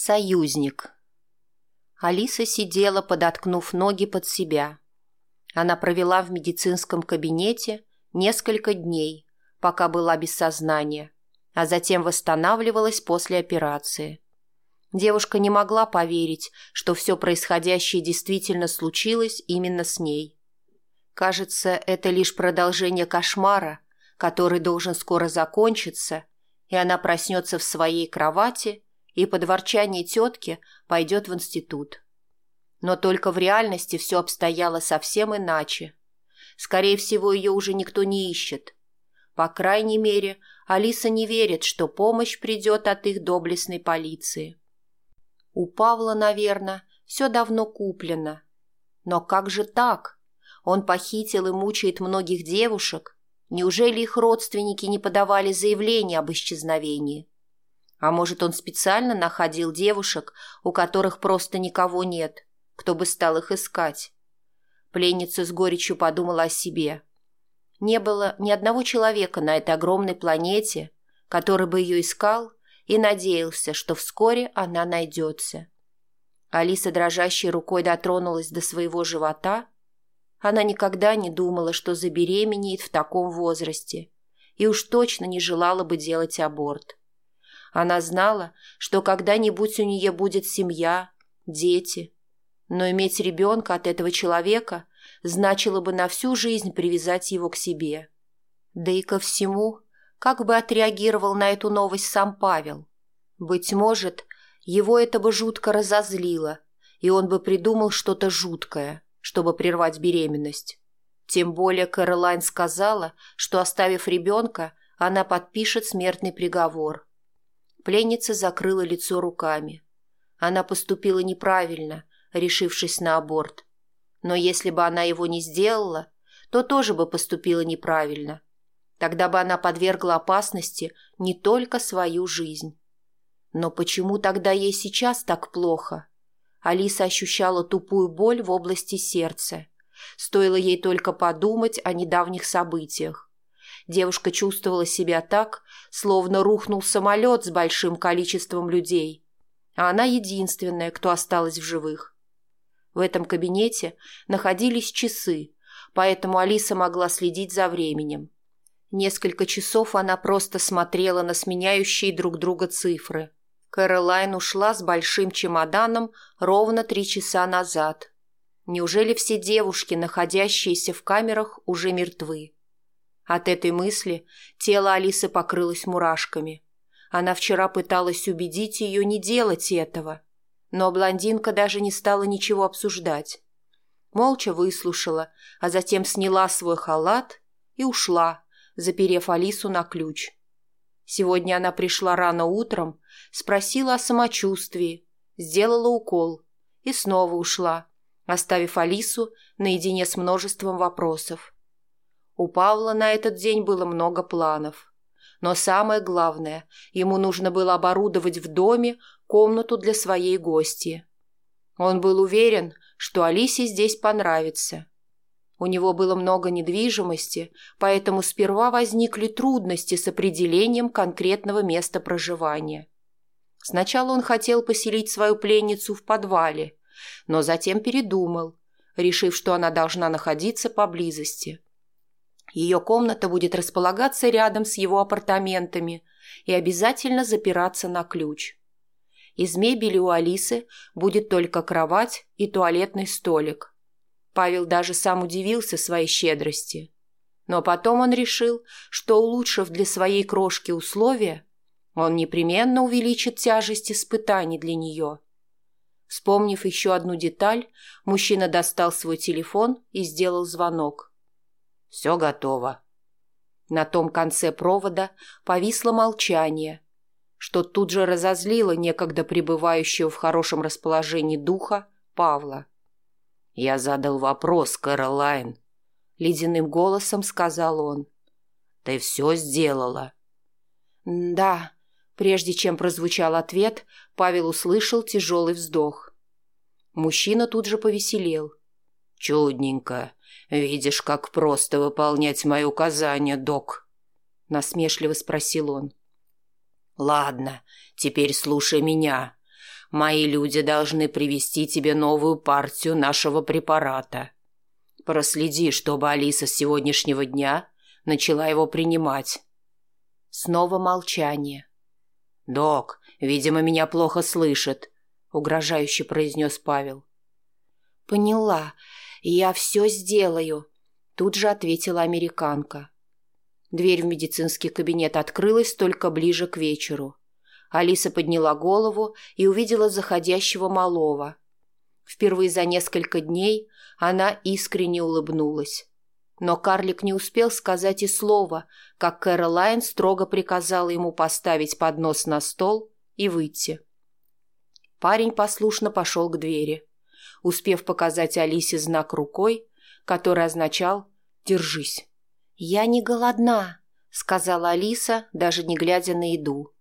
союзник. Алиса сидела, подоткнув ноги под себя. Она провела в медицинском кабинете несколько дней, пока была без сознания, а затем восстанавливалась после операции. Девушка не могла поверить, что все происходящее действительно случилось именно с ней. Кажется, это лишь продолжение кошмара, который должен скоро закончиться, и она проснется в своей кровати – и под ворчание тетки пойдет в институт. Но только в реальности все обстояло совсем иначе. Скорее всего, ее уже никто не ищет. По крайней мере, Алиса не верит, что помощь придет от их доблестной полиции. У Павла, наверное, все давно куплено. Но как же так? Он похитил и мучает многих девушек. Неужели их родственники не подавали заявление об исчезновении? А может, он специально находил девушек, у которых просто никого нет, кто бы стал их искать? Пленница с горечью подумала о себе. Не было ни одного человека на этой огромной планете, который бы ее искал и надеялся, что вскоре она найдется. Алиса дрожащей рукой дотронулась до своего живота. Она никогда не думала, что забеременеет в таком возрасте, и уж точно не желала бы делать аборт. Она знала, что когда-нибудь у нее будет семья, дети. Но иметь ребенка от этого человека значило бы на всю жизнь привязать его к себе. Да и ко всему, как бы отреагировал на эту новость сам Павел. Быть может, его это бы жутко разозлило, и он бы придумал что-то жуткое, чтобы прервать беременность. Тем более Кэролайн сказала, что, оставив ребенка, она подпишет смертный приговор – Пленница закрыла лицо руками. Она поступила неправильно, решившись на аборт. Но если бы она его не сделала, то тоже бы поступила неправильно. Тогда бы она подвергла опасности не только свою жизнь. Но почему тогда ей сейчас так плохо? Алиса ощущала тупую боль в области сердца. Стоило ей только подумать о недавних событиях. Девушка чувствовала себя так, словно рухнул самолет с большим количеством людей. А она единственная, кто осталась в живых. В этом кабинете находились часы, поэтому Алиса могла следить за временем. Несколько часов она просто смотрела на сменяющие друг друга цифры. Кэролайн ушла с большим чемоданом ровно три часа назад. Неужели все девушки, находящиеся в камерах, уже мертвы? От этой мысли тело Алисы покрылось мурашками. Она вчера пыталась убедить ее не делать этого, но блондинка даже не стала ничего обсуждать. Молча выслушала, а затем сняла свой халат и ушла, заперев Алису на ключ. Сегодня она пришла рано утром, спросила о самочувствии, сделала укол и снова ушла, оставив Алису наедине с множеством вопросов. У Павла на этот день было много планов. Но самое главное, ему нужно было оборудовать в доме комнату для своей гости. Он был уверен, что Алисе здесь понравится. У него было много недвижимости, поэтому сперва возникли трудности с определением конкретного места проживания. Сначала он хотел поселить свою пленницу в подвале, но затем передумал, решив, что она должна находиться поблизости. Ее комната будет располагаться рядом с его апартаментами и обязательно запираться на ключ. Из мебели у Алисы будет только кровать и туалетный столик. Павел даже сам удивился своей щедрости. Но потом он решил, что, улучшив для своей крошки условия, он непременно увеличит тяжесть испытаний для нее. Вспомнив еще одну деталь, мужчина достал свой телефон и сделал звонок. Все готово. На том конце провода повисло молчание, что тут же разозлило некогда пребывающего в хорошем расположении духа Павла. «Я задал вопрос, Кэролайн», — ледяным голосом сказал он. «Ты все сделала?» «Да», — прежде чем прозвучал ответ, Павел услышал тяжелый вздох. Мужчина тут же повеселел. «Чудненько», «Видишь, как просто выполнять мои указания, док!» Насмешливо спросил он. «Ладно, теперь слушай меня. Мои люди должны привести тебе новую партию нашего препарата. Проследи, чтобы Алиса с сегодняшнего дня начала его принимать». Снова молчание. «Док, видимо, меня плохо слышит», — угрожающе произнес Павел. «Поняла. Я все сделаю», – тут же ответила американка. Дверь в медицинский кабинет открылась только ближе к вечеру. Алиса подняла голову и увидела заходящего малого. Впервые за несколько дней она искренне улыбнулась. Но карлик не успел сказать и слова, как Кэролайн строго приказала ему поставить поднос на стол и выйти. Парень послушно пошел к двери успев показать Алисе знак рукой, который означал «держись». «Я не голодна», — сказала Алиса, даже не глядя на еду.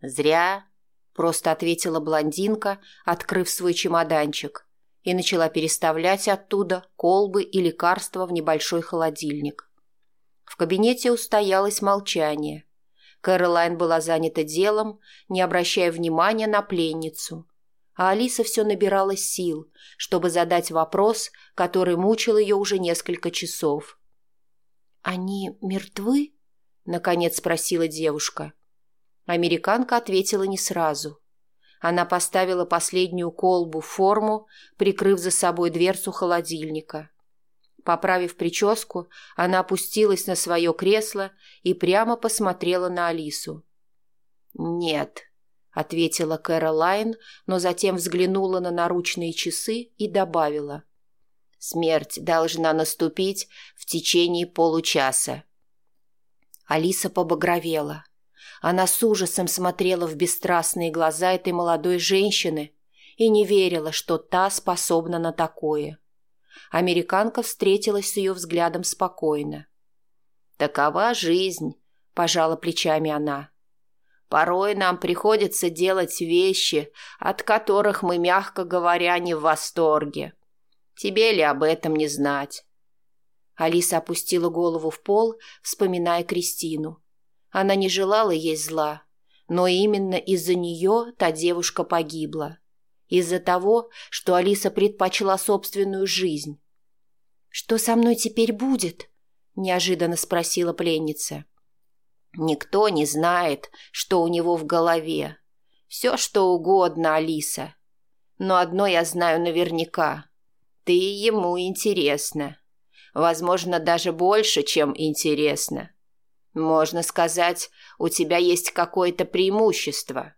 «Зря», — просто ответила блондинка, открыв свой чемоданчик, и начала переставлять оттуда колбы и лекарства в небольшой холодильник. В кабинете устоялось молчание. Кэролайн была занята делом, не обращая внимания на пленницу — а Алиса все набирала сил, чтобы задать вопрос, который мучил ее уже несколько часов. «Они мертвы?» – наконец спросила девушка. Американка ответила не сразу. Она поставила последнюю колбу в форму, прикрыв за собой дверцу холодильника. Поправив прическу, она опустилась на свое кресло и прямо посмотрела на Алису. «Нет», ответила Кэролайн, но затем взглянула на наручные часы и добавила. «Смерть должна наступить в течение получаса». Алиса побагровела. Она с ужасом смотрела в бесстрастные глаза этой молодой женщины и не верила, что та способна на такое. Американка встретилась с ее взглядом спокойно. «Такова жизнь», – пожала плечами она. Порой нам приходится делать вещи, от которых мы, мягко говоря, не в восторге. Тебе ли об этом не знать?» Алиса опустила голову в пол, вспоминая Кристину. Она не желала ей зла, но именно из-за нее та девушка погибла. Из-за того, что Алиса предпочла собственную жизнь. «Что со мной теперь будет?» – неожиданно спросила пленница. Никто не знает, что у него в голове. Все, что угодно, Алиса. Но одно я знаю наверняка. Ты ему интересна. Возможно, даже больше, чем интересно. Можно сказать, у тебя есть какое-то преимущество.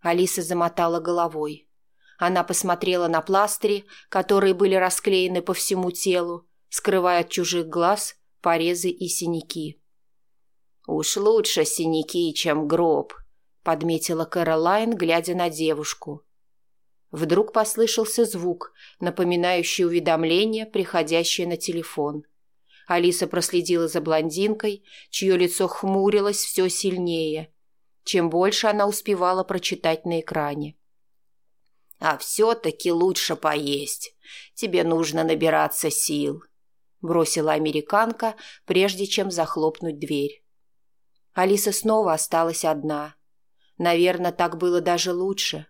Алиса замотала головой. Она посмотрела на пластыри, которые были расклеены по всему телу, скрывая от чужих глаз порезы и синяки. «Уж лучше синяки, чем гроб», — подметила Кэролайн, глядя на девушку. Вдруг послышался звук, напоминающий уведомление, приходящее на телефон. Алиса проследила за блондинкой, чье лицо хмурилось все сильнее, чем больше она успевала прочитать на экране. «А все-таки лучше поесть. Тебе нужно набираться сил», — бросила американка, прежде чем захлопнуть дверь. Алиса снова осталась одна. Наверное, так было даже лучше.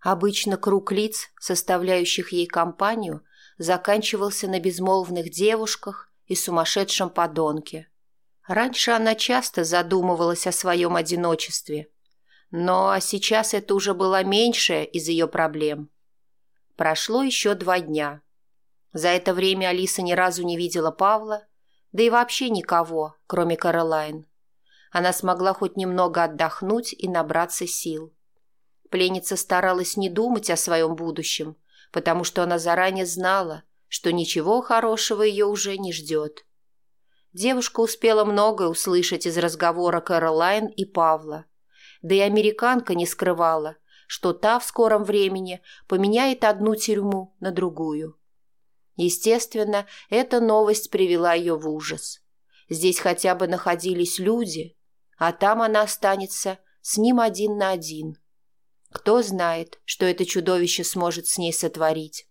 Обычно круг лиц, составляющих ей компанию, заканчивался на безмолвных девушках и сумасшедшем подонке. Раньше она часто задумывалась о своем одиночестве, но а сейчас это уже было меньшая из ее проблем. Прошло еще два дня. За это время Алиса ни разу не видела Павла, да и вообще никого, кроме Каролайн. Она смогла хоть немного отдохнуть и набраться сил. Пленница старалась не думать о своем будущем, потому что она заранее знала, что ничего хорошего ее уже не ждет. Девушка успела многое услышать из разговора Кэролайн и Павла. Да и американка не скрывала, что та в скором времени поменяет одну тюрьму на другую. Естественно, эта новость привела ее в ужас. Здесь хотя бы находились люди, а там она останется с ним один на один. Кто знает, что это чудовище сможет с ней сотворить.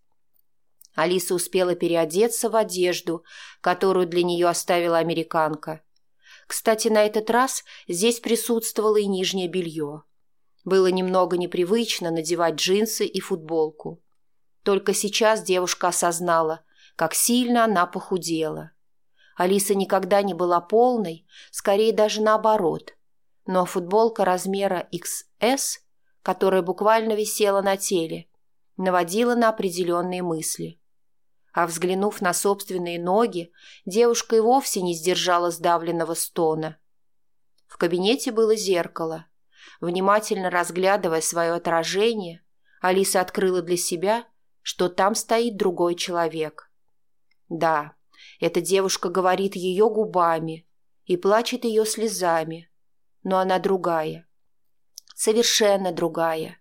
Алиса успела переодеться в одежду, которую для нее оставила американка. Кстати, на этот раз здесь присутствовало и нижнее белье. Было немного непривычно надевать джинсы и футболку. Только сейчас девушка осознала, как сильно она похудела. Алиса никогда не была полной, скорее даже наоборот. Но футболка размера XS, которая буквально висела на теле, наводила на определенные мысли. А взглянув на собственные ноги, девушка и вовсе не сдержала сдавленного стона. В кабинете было зеркало. Внимательно разглядывая свое отражение, Алиса открыла для себя, что там стоит другой человек. Да, эта девушка говорит ее губами и плачет ее слезами, но она другая. Совершенно другая.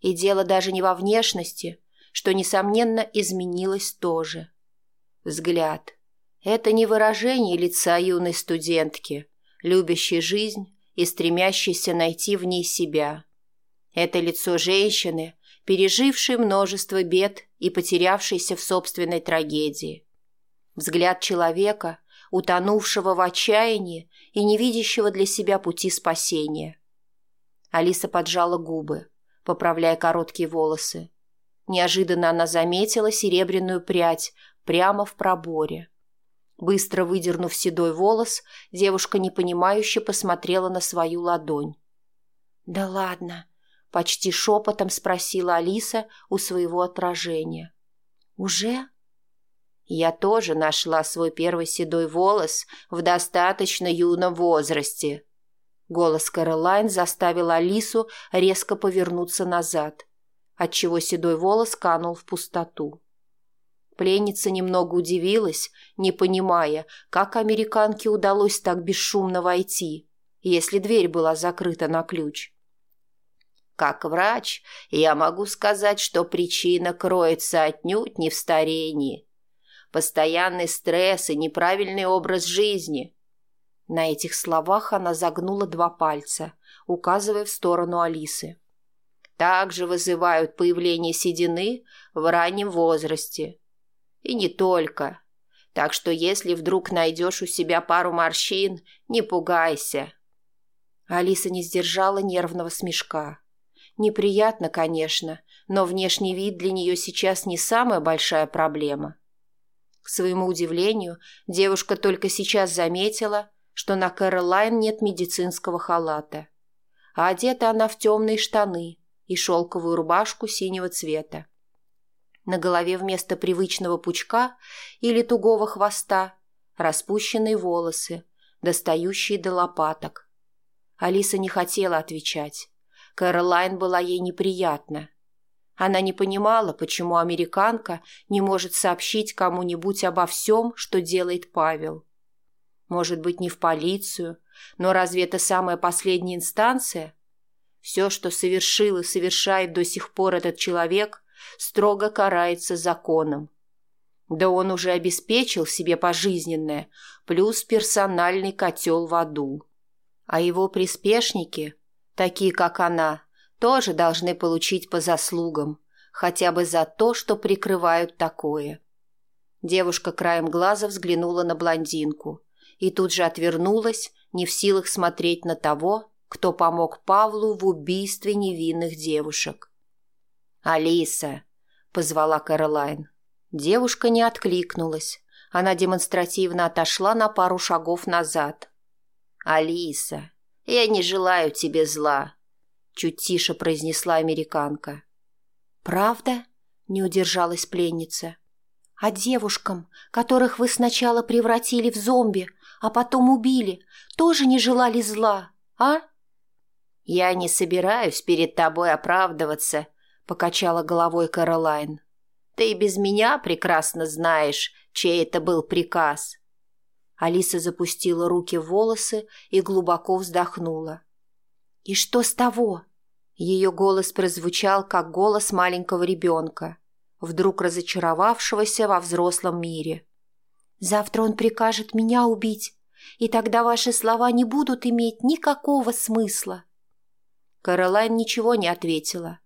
И дело даже не во внешности, что, несомненно, изменилось тоже. Взгляд. Это не выражение лица юной студентки, любящей жизнь и стремящейся найти в ней себя. Это лицо женщины, пережившей множество бед и потерявшейся в собственной трагедии. Взгляд человека, утонувшего в отчаянии и не видящего для себя пути спасения. Алиса поджала губы, поправляя короткие волосы. Неожиданно она заметила серебряную прядь прямо в проборе. Быстро выдернув седой волос, девушка непонимающе посмотрела на свою ладонь. «Да ладно», — почти шепотом спросила Алиса у своего отражения. «Уже?» Я тоже нашла свой первый седой волос в достаточно юном возрасте. Голос Кэролайн заставил Алису резко повернуться назад, отчего седой волос канул в пустоту. Пленница немного удивилась, не понимая, как американке удалось так бесшумно войти, если дверь была закрыта на ключ. Как врач, я могу сказать, что причина кроется отнюдь не в старении, постоянный стресс и неправильный образ жизни. На этих словах она загнула два пальца, указывая в сторону Алисы. Также вызывают появление седины в раннем возрасте. И не только. Так что если вдруг найдешь у себя пару морщин, не пугайся. Алиса не сдержала нервного смешка. Неприятно, конечно, но внешний вид для нее сейчас не самая большая проблема. К своему удивлению, девушка только сейчас заметила, что на Кэролайн нет медицинского халата. А одета она в темные штаны и шелковую рубашку синего цвета. На голове вместо привычного пучка или тугого хвоста распущенные волосы, достающие до лопаток. Алиса не хотела отвечать. Кэролайн была ей неприятна. Она не понимала, почему американка не может сообщить кому-нибудь обо всем, что делает Павел. Может быть, не в полицию, но разве это самая последняя инстанция? Все, что совершил и совершает до сих пор этот человек, строго карается законом. Да он уже обеспечил себе пожизненное, плюс персональный котел в аду. А его приспешники, такие как она, тоже должны получить по заслугам, хотя бы за то, что прикрывают такое. Девушка краем глаза взглянула на блондинку и тут же отвернулась, не в силах смотреть на того, кто помог Павлу в убийстве невинных девушек. «Алиса!» — позвала Кэролайн. Девушка не откликнулась. Она демонстративно отошла на пару шагов назад. «Алиса, я не желаю тебе зла», чуть тише произнесла американка. «Правда?» – не удержалась пленница. «А девушкам, которых вы сначала превратили в зомби, а потом убили, тоже не желали зла, а?» «Я не собираюсь перед тобой оправдываться», – покачала головой Каролайн. «Ты и без меня прекрасно знаешь, чей это был приказ». Алиса запустила руки в волосы и глубоко вздохнула. «И что с того?» Ее голос прозвучал, как голос маленького ребенка, вдруг разочаровавшегося во взрослом мире. «Завтра он прикажет меня убить, и тогда ваши слова не будут иметь никакого смысла». Каролайн ничего не ответила.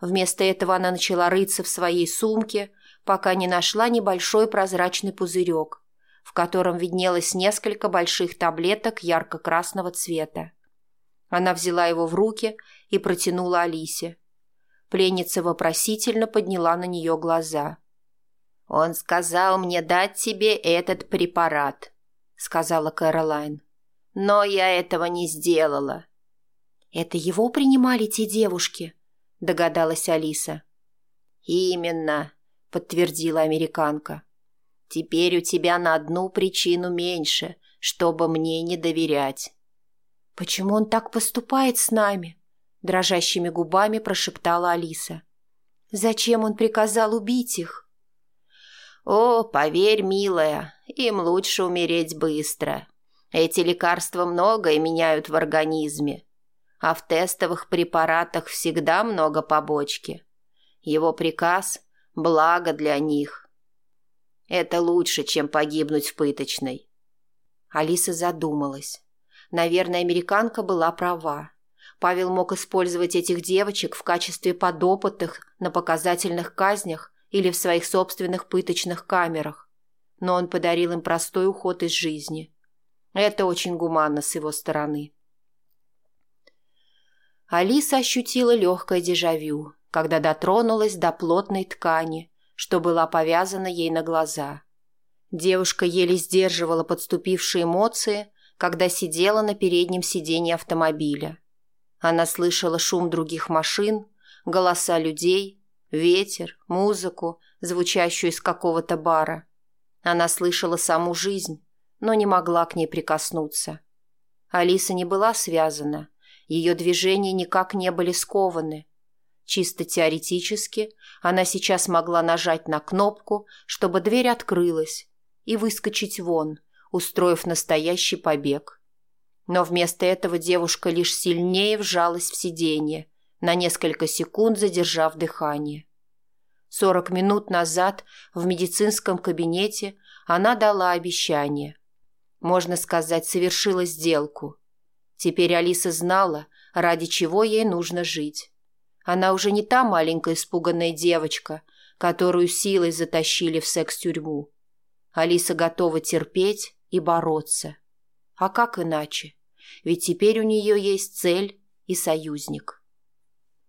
Вместо этого она начала рыться в своей сумке, пока не нашла небольшой прозрачный пузырек, в котором виднелось несколько больших таблеток ярко-красного цвета. Она взяла его в руки и протянула Алисе. Пленница вопросительно подняла на нее глаза. «Он сказал мне дать тебе этот препарат», — сказала Кэролайн. «Но я этого не сделала». «Это его принимали те девушки?» — догадалась Алиса. «Именно», — подтвердила американка. «Теперь у тебя на одну причину меньше, чтобы мне не доверять» почему он так поступает с нами? Дрожащими губами прошептала алиса. Зачем он приказал убить их? О поверь милая им лучше умереть быстро. Эти лекарства многое меняют в организме. А в тестовых препаратах всегда много побочки. Его приказ благо для них. Это лучше чем погибнуть в пыточной. Алиса задумалась. Наверное, американка была права. Павел мог использовать этих девочек в качестве подопытных на показательных казнях или в своих собственных пыточных камерах. Но он подарил им простой уход из жизни. Это очень гуманно с его стороны. Алиса ощутила легкое дежавю, когда дотронулась до плотной ткани, что была повязана ей на глаза. Девушка еле сдерживала подступившие эмоции, когда сидела на переднем сиденье автомобиля. Она слышала шум других машин, голоса людей, ветер, музыку, звучащую из какого-то бара. Она слышала саму жизнь, но не могла к ней прикоснуться. Алиса не была связана, ее движения никак не были скованы. Чисто теоретически она сейчас могла нажать на кнопку, чтобы дверь открылась, и выскочить вон – устроив настоящий побег. Но вместо этого девушка лишь сильнее вжалась в сиденье, на несколько секунд задержав дыхание. Сорок минут назад в медицинском кабинете она дала обещание. Можно сказать, совершила сделку. Теперь Алиса знала, ради чего ей нужно жить. Она уже не та маленькая испуганная девочка, которую силой затащили в секс-тюрьму. Алиса готова терпеть, и бороться. А как иначе? Ведь теперь у нее есть цель и союзник.